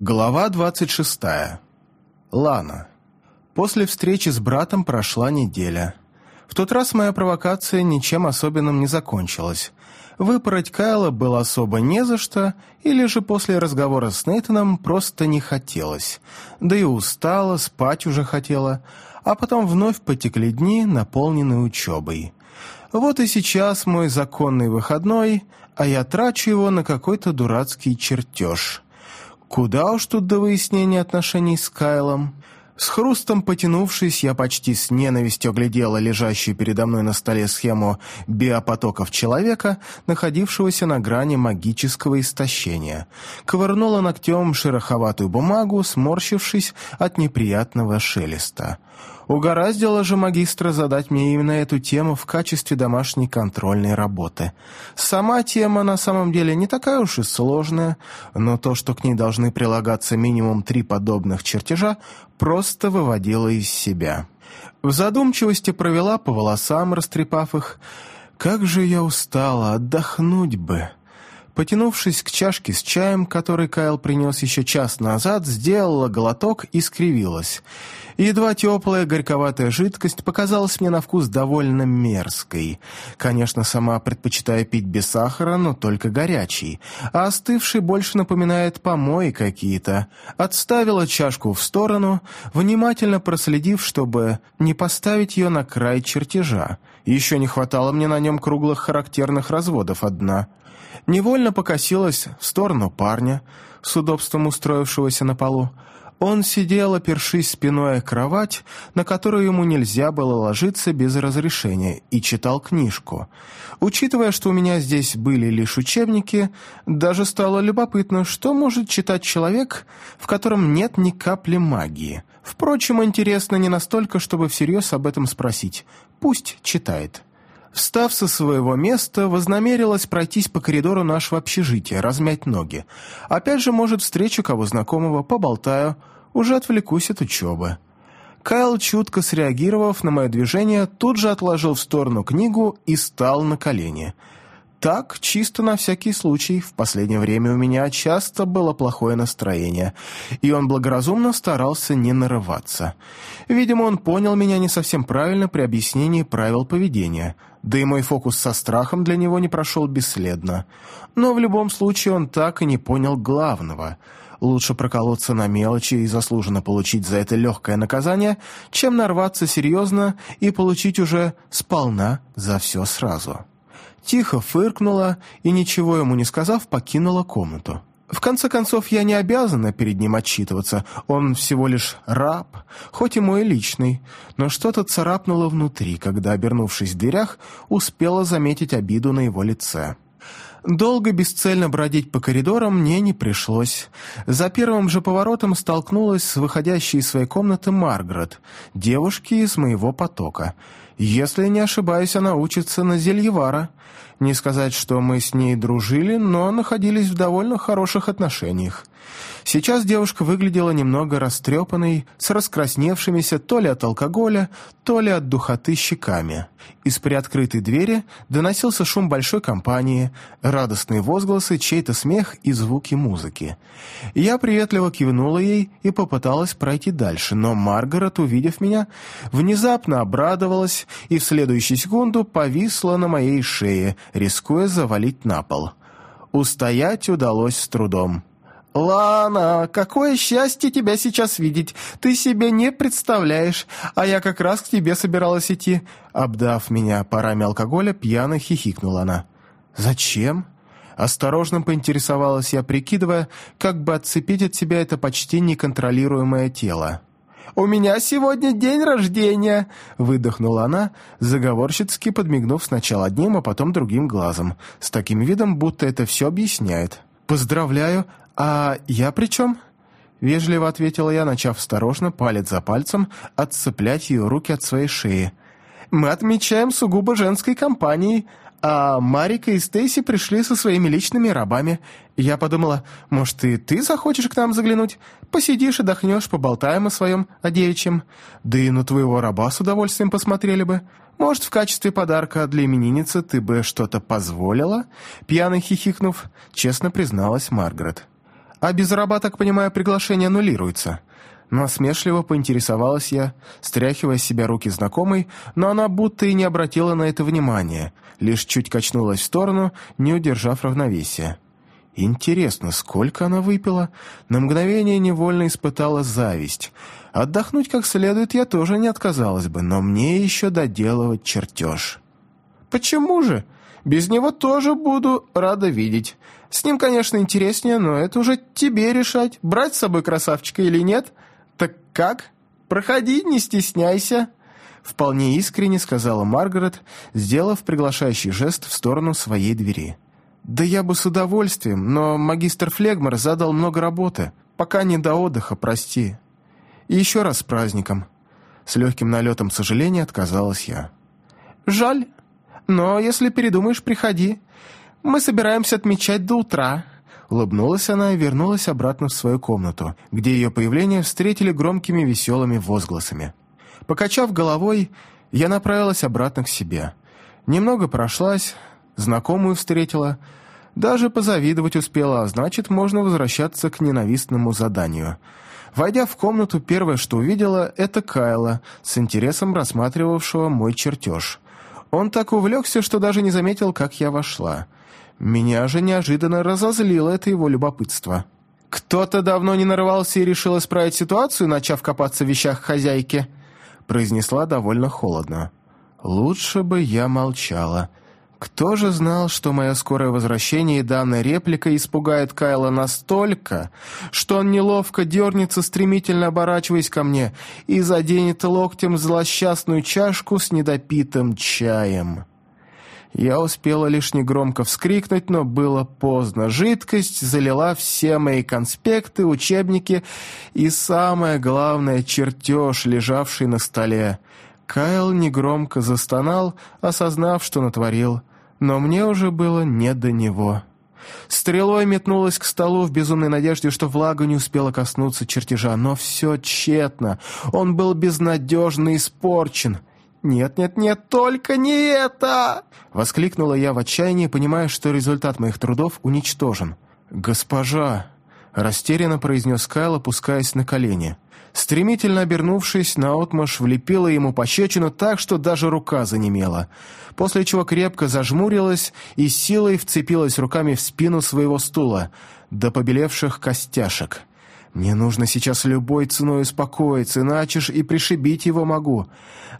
Глава двадцать шестая. Лана. После встречи с братом прошла неделя. В тот раз моя провокация ничем особенным не закончилась. Выпороть Кайла было особо не за что, или же после разговора с Нейтаном просто не хотелось. Да и устала, спать уже хотела, а потом вновь потекли дни, наполненные учебой. Вот и сейчас мой законный выходной, а я трачу его на какой-то дурацкий чертеж. Куда уж тут до выяснения отношений с Кайлом. С хрустом потянувшись, я почти с ненавистью оглядела лежащую передо мной на столе схему биопотоков человека, находившегося на грани магического истощения. Ковырнула ногтем шероховатую бумагу, сморщившись от неприятного шелеста. Угораздило же магистра задать мне именно эту тему в качестве домашней контрольной работы. Сама тема на самом деле не такая уж и сложная, но то, что к ней должны прилагаться минимум три подобных чертежа, просто выводило из себя. В задумчивости провела по волосам, растрепав их. «Как же я устала, отдохнуть бы!» Потянувшись к чашке с чаем, который Кайл принес еще час назад, сделала глоток и скривилась. Едва теплая горьковатая жидкость показалась мне на вкус довольно мерзкой. Конечно, сама предпочитаю пить без сахара, но только горячий. А остывший больше напоминает помои какие-то. Отставила чашку в сторону, внимательно проследив, чтобы не поставить ее на край чертежа. Еще не хватало мне на нем круглых характерных разводов от дна невольно покосилась в сторону парня, с удобством устроившегося на полу. Он сидел, опершись спиной о кровать, на которую ему нельзя было ложиться без разрешения, и читал книжку. Учитывая, что у меня здесь были лишь учебники, даже стало любопытно, что может читать человек, в котором нет ни капли магии. Впрочем, интересно не настолько, чтобы всерьез об этом спросить. Пусть читает. Встав со своего места, вознамерилась пройтись по коридору нашего общежития, размять ноги. Опять же, может, встречу кого знакомого, поболтаю, уже отвлекусь от учебы. Кайл, чутко среагировав на мое движение, тут же отложил в сторону книгу и стал на колени – так, чисто на всякий случай, в последнее время у меня часто было плохое настроение, и он благоразумно старался не нарываться. Видимо, он понял меня не совсем правильно при объяснении правил поведения, да и мой фокус со страхом для него не прошел бесследно. Но в любом случае он так и не понял главного — Лучше проколоться на мелочи и заслуженно получить за это легкое наказание, чем нарваться серьезно и получить уже сполна за все сразу тихо фыркнула и, ничего ему не сказав, покинула комнату. В конце концов, я не обязана перед ним отчитываться, он всего лишь раб, хоть и мой личный, но что-то царапнуло внутри, когда, обернувшись в дверях, успела заметить обиду на его лице. Долго бесцельно бродить по коридорам мне не пришлось. За первым же поворотом столкнулась с выходящей из своей комнаты Маргарет, девушки из моего потока. Если не ошибаюсь, она учится на Зельевара. Не сказать, что мы с ней дружили, но находились в довольно хороших отношениях. Сейчас девушка выглядела немного растрепанной, с раскрасневшимися то ли от алкоголя, то ли от духоты щеками. Из приоткрытой двери доносился шум большой компании, радостные возгласы, чей-то смех и звуки музыки. Я приветливо кивнула ей и попыталась пройти дальше, но Маргарет, увидев меня, внезапно обрадовалась и в следующую секунду повисла на моей шее, рискуя завалить на пол. Устоять удалось с трудом. «Лана, какое счастье тебя сейчас видеть! Ты себе не представляешь, а я как раз к тебе собиралась идти». Обдав меня парами алкоголя, пьяно хихикнула она. «Зачем?» Осторожно поинтересовалась я, прикидывая, как бы отцепить от себя это почти неконтролируемое тело. «У меня сегодня день рождения!» — выдохнула она, заговорщицки подмигнув сначала одним, а потом другим глазом, с таким видом, будто это все объясняет. «Поздравляю! А я при чем?» Вежливо ответила я, начав осторожно, палец за пальцем, отцеплять ее руки от своей шеи. «Мы отмечаем сугубо женской компанией, а Марика и Стейси пришли со своими личными рабами. Я подумала, может, и ты захочешь к нам заглянуть? Посидишь, отдохнешь, поболтаем о своем, о девичьем. Да и на твоего раба с удовольствием посмотрели бы. Может, в качестве подарка для именинницы ты бы что-то позволила?» Пьяно хихикнув, честно призналась Маргарет. А без раба, так понимаю, приглашение аннулируется. Насмешливо поинтересовалась я, стряхивая с себя руки знакомой, но она будто и не обратила на это внимания, лишь чуть качнулась в сторону, не удержав равновесия. Интересно, сколько она выпила? На мгновение невольно испытала зависть. Отдохнуть как следует я тоже не отказалась бы, но мне еще доделывать чертеж. «Почему же? Без него тоже буду рада видеть. С ним, конечно, интереснее, но это уже тебе решать, брать с собой красавчика или нет. Так как? Проходи, не стесняйся». Вполне искренне сказала Маргарет, сделав приглашающий жест в сторону своей двери. «Да я бы с удовольствием, но магистр Флегмар задал много работы. Пока не до отдыха, прости. И еще раз с праздником». С легким налетом сожаления отказалась я. «Жаль, но если передумаешь, приходи. Мы собираемся отмечать до утра». Улыбнулась она и вернулась обратно в свою комнату, где ее появление встретили громкими веселыми возгласами. Покачав головой, я направилась обратно к себе. Немного прошлась, знакомую встретила, даже позавидовать успела, а значит, можно возвращаться к ненавистному заданию. Войдя в комнату, первое, что увидела, это Кайла, с интересом рассматривавшего мой чертеж. Он так увлекся, что даже не заметил, как я вошла. Меня же неожиданно разозлило это его любопытство. «Кто-то давно не нарывался и решил исправить ситуацию, начав копаться в вещах хозяйки», произнесла довольно холодно. «Лучше бы я молчала». Кто же знал, что мое скорое возвращение и данная реплика испугает Кайла настолько, что он неловко дернется, стремительно оборачиваясь ко мне, и заденет локтем злосчастную чашку с недопитым чаем? Я успела лишь негромко вскрикнуть, но было поздно. Жидкость залила все мои конспекты, учебники и, самое главное, чертеж, лежавший на столе. Кайл негромко застонал, осознав, что натворил но мне уже было не до него. Стрелой метнулась к столу в безумной надежде, что влага не успела коснуться чертежа, но все тщетно. Он был безнадежно испорчен. «Нет, нет, нет, только не это!» Воскликнула я в отчаянии, понимая, что результат моих трудов уничтожен. «Госпожа!» Растерянно произнес Кайл, опускаясь на колени. Стремительно обернувшись, наотмашь влепила ему пощечину так, что даже рука занемела, после чего крепко зажмурилась и силой вцепилась руками в спину своего стула, до побелевших костяшек. «Мне нужно сейчас любой ценой успокоиться, иначе ж и пришибить его могу.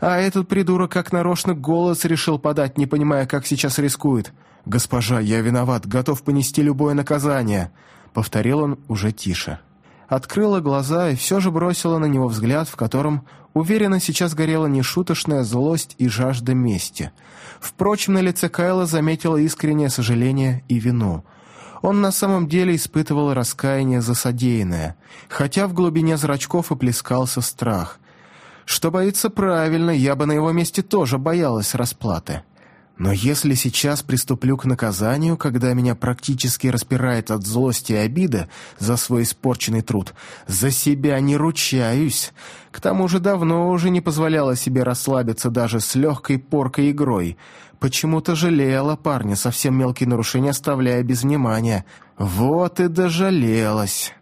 А этот придурок как нарочно голос решил подать, не понимая, как сейчас рискует. Госпожа, я виноват, готов понести любое наказание», — повторил он уже тише открыла глаза и все же бросила на него взгляд, в котором, уверенно, сейчас горела нешуточная злость и жажда мести. Впрочем, на лице Кайла заметила искреннее сожаление и вину. Он на самом деле испытывал раскаяние за содеянное, хотя в глубине зрачков и плескался страх. Что боится правильно, я бы на его месте тоже боялась расплаты. Но если сейчас приступлю к наказанию, когда меня практически распирает от злости и обиды за свой испорченный труд, за себя не ручаюсь. К тому же давно уже не позволяла себе расслабиться даже с легкой поркой игрой. Почему-то жалела парня, совсем мелкие нарушения оставляя без внимания. Вот и дожалелась.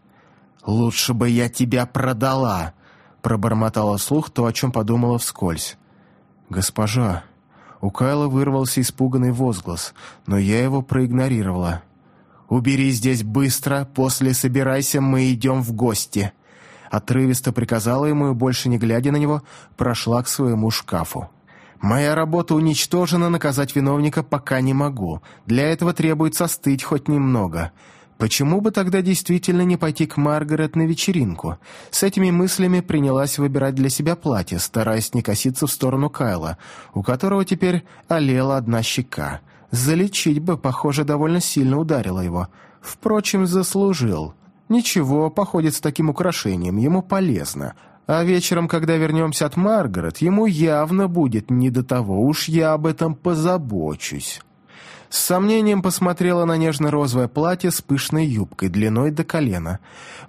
«Лучше бы я тебя продала», — пробормотала слух то, о чем подумала вскользь. «Госпожа», у Кайла вырвался испуганный возглас, но я его проигнорировала. «Убери здесь быстро, после собирайся, мы идем в гости». Отрывисто приказала ему и, больше не глядя на него, прошла к своему шкафу. «Моя работа уничтожена, наказать виновника пока не могу. Для этого требуется остыть хоть немного. Почему бы тогда действительно не пойти к Маргарет на вечеринку? С этими мыслями принялась выбирать для себя платье, стараясь не коситься в сторону Кайла, у которого теперь олела одна щека. Залечить бы, похоже, довольно сильно ударило его. Впрочем, заслужил. Ничего, походит с таким украшением, ему полезно. А вечером, когда вернемся от Маргарет, ему явно будет не до того, уж я об этом позабочусь. С сомнением посмотрела на нежно-розовое платье с пышной юбкой, длиной до колена.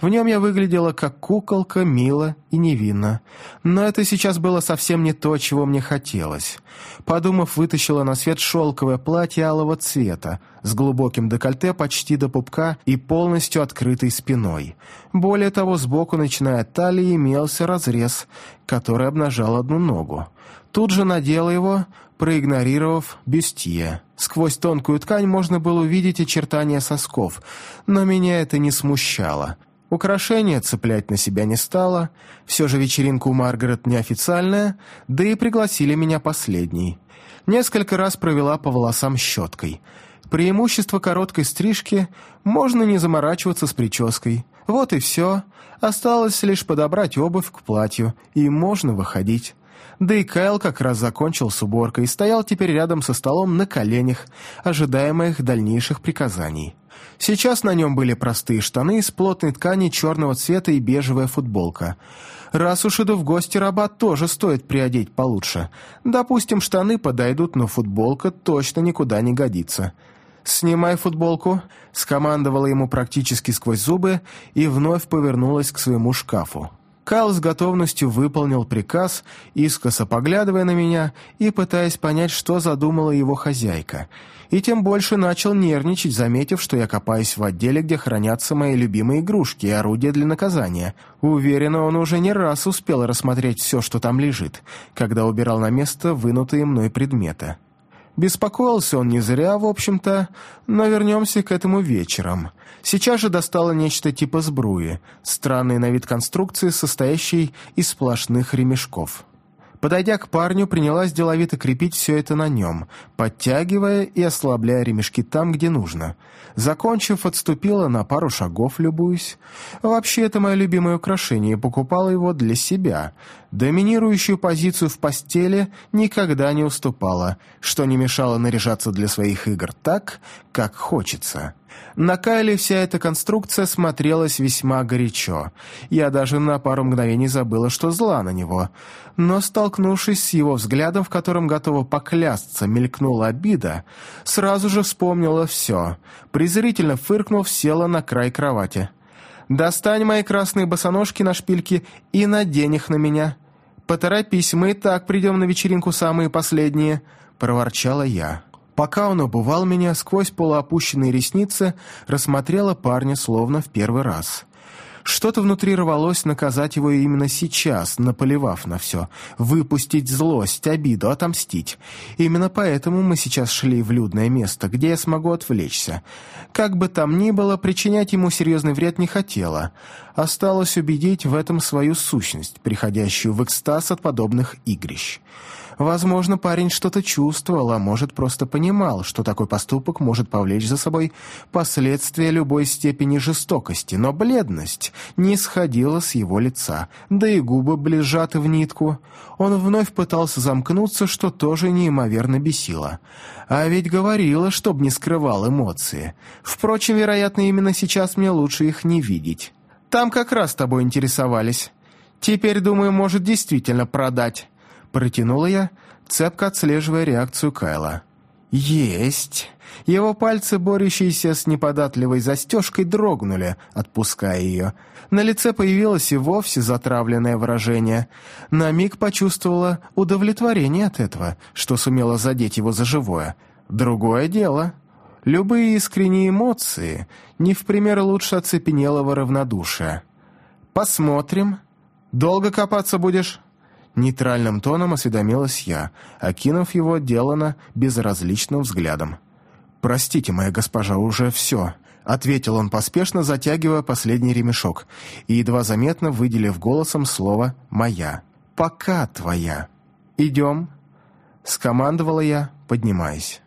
В нем я выглядела как куколка, мило и невинно. Но это сейчас было совсем не то, чего мне хотелось. Подумав, вытащила на свет шелковое платье алого цвета, с глубоким декольте почти до пупка и полностью открытой спиной. Более того, сбоку, начиная от талии, имелся разрез, который обнажал одну ногу. Тут же надела его, проигнорировав бюстье. Сквозь тонкую ткань можно было увидеть очертания сосков, но меня это не смущало. Украшения цеплять на себя не стало, все же вечеринка у Маргарет неофициальная, да и пригласили меня последней. Несколько раз провела по волосам щеткой. Преимущество короткой стрижки – можно не заморачиваться с прической. Вот и все. Осталось лишь подобрать обувь к платью, и можно выходить. Да и Кайл как раз закончил с уборкой и стоял теперь рядом со столом на коленях, ожидая моих дальнейших приказаний. Сейчас на нем были простые штаны из плотной ткани черного цвета и бежевая футболка. Раз уж иду в гости, раба тоже стоит приодеть получше. Допустим, штаны подойдут, но футболка точно никуда не годится. «Снимай футболку», — скомандовала ему практически сквозь зубы и вновь повернулась к своему шкафу. Кайл с готовностью выполнил приказ, искоса поглядывая на меня и пытаясь понять, что задумала его хозяйка. И тем больше начал нервничать, заметив, что я копаюсь в отделе, где хранятся мои любимые игрушки и орудия для наказания. Уверена, он уже не раз успел рассмотреть все, что там лежит, когда убирал на место вынутые мной предметы. Беспокоился он не зря, в общем-то, но вернемся к этому вечером. Сейчас же достало нечто типа сбруи, странной на вид конструкции, состоящей из сплошных ремешков. Подойдя к парню, принялась деловито крепить все это на нем, подтягивая и ослабляя ремешки там, где нужно. Закончив, отступила на пару шагов, любуюсь. Вообще, это мое любимое украшение, покупала его для себя. Доминирующую позицию в постели никогда не уступала, что не мешало наряжаться для своих игр так, как хочется. На Кайле вся эта конструкция смотрелась весьма горячо. Я даже на пару мгновений забыла, что зла на него. Но, столкнувшись с его взглядом, в котором готова поклясться, мелькнула обида, сразу же вспомнила все. Презрительно фыркнув, села на край кровати. «Достань мои красные босоножки на шпильке и надень их на меня. Поторопись, мы и так придем на вечеринку самые последние», — проворчала я. Пока он обувал меня, сквозь полуопущенные ресницы рассмотрела парня словно в первый раз. Что-то внутри рвалось наказать его именно сейчас, наполивав на все, выпустить злость, обиду, отомстить. Именно поэтому мы сейчас шли в людное место, где я смогу отвлечься. Как бы там ни было, причинять ему серьезный вред не хотела. Осталось убедить в этом свою сущность, приходящую в экстаз от подобных игрищ. Возможно, парень что-то чувствовал, а может, просто понимал, что такой поступок может повлечь за собой последствия любой степени жестокости, но бледность не сходила с его лица, да и губы были сжаты в нитку. Он вновь пытался замкнуться, что тоже неимоверно бесило. А ведь говорила, чтоб не скрывал эмоции. Впрочем, вероятно, именно сейчас мне лучше их не видеть. Там как раз тобой интересовались. Теперь, думаю, может действительно продать. Протянула я, цепко отслеживая реакцию Кайла. «Есть!» Его пальцы, борющиеся с неподатливой застежкой, дрогнули, отпуская ее. На лице появилось и вовсе затравленное выражение. На миг почувствовала удовлетворение от этого, что сумела задеть его за живое. Другое дело. Любые искренние эмоции не в пример лучше оцепенелого равнодушия. «Посмотрим. Долго копаться будешь?» Нейтральным тоном осведомилась я, окинув его делано безразличным взглядом. «Простите, моя госпожа, уже все», — ответил он поспешно, затягивая последний ремешок и едва заметно выделив голосом слово «моя». «Пока твоя». «Идем», — скомандовала я, поднимаясь.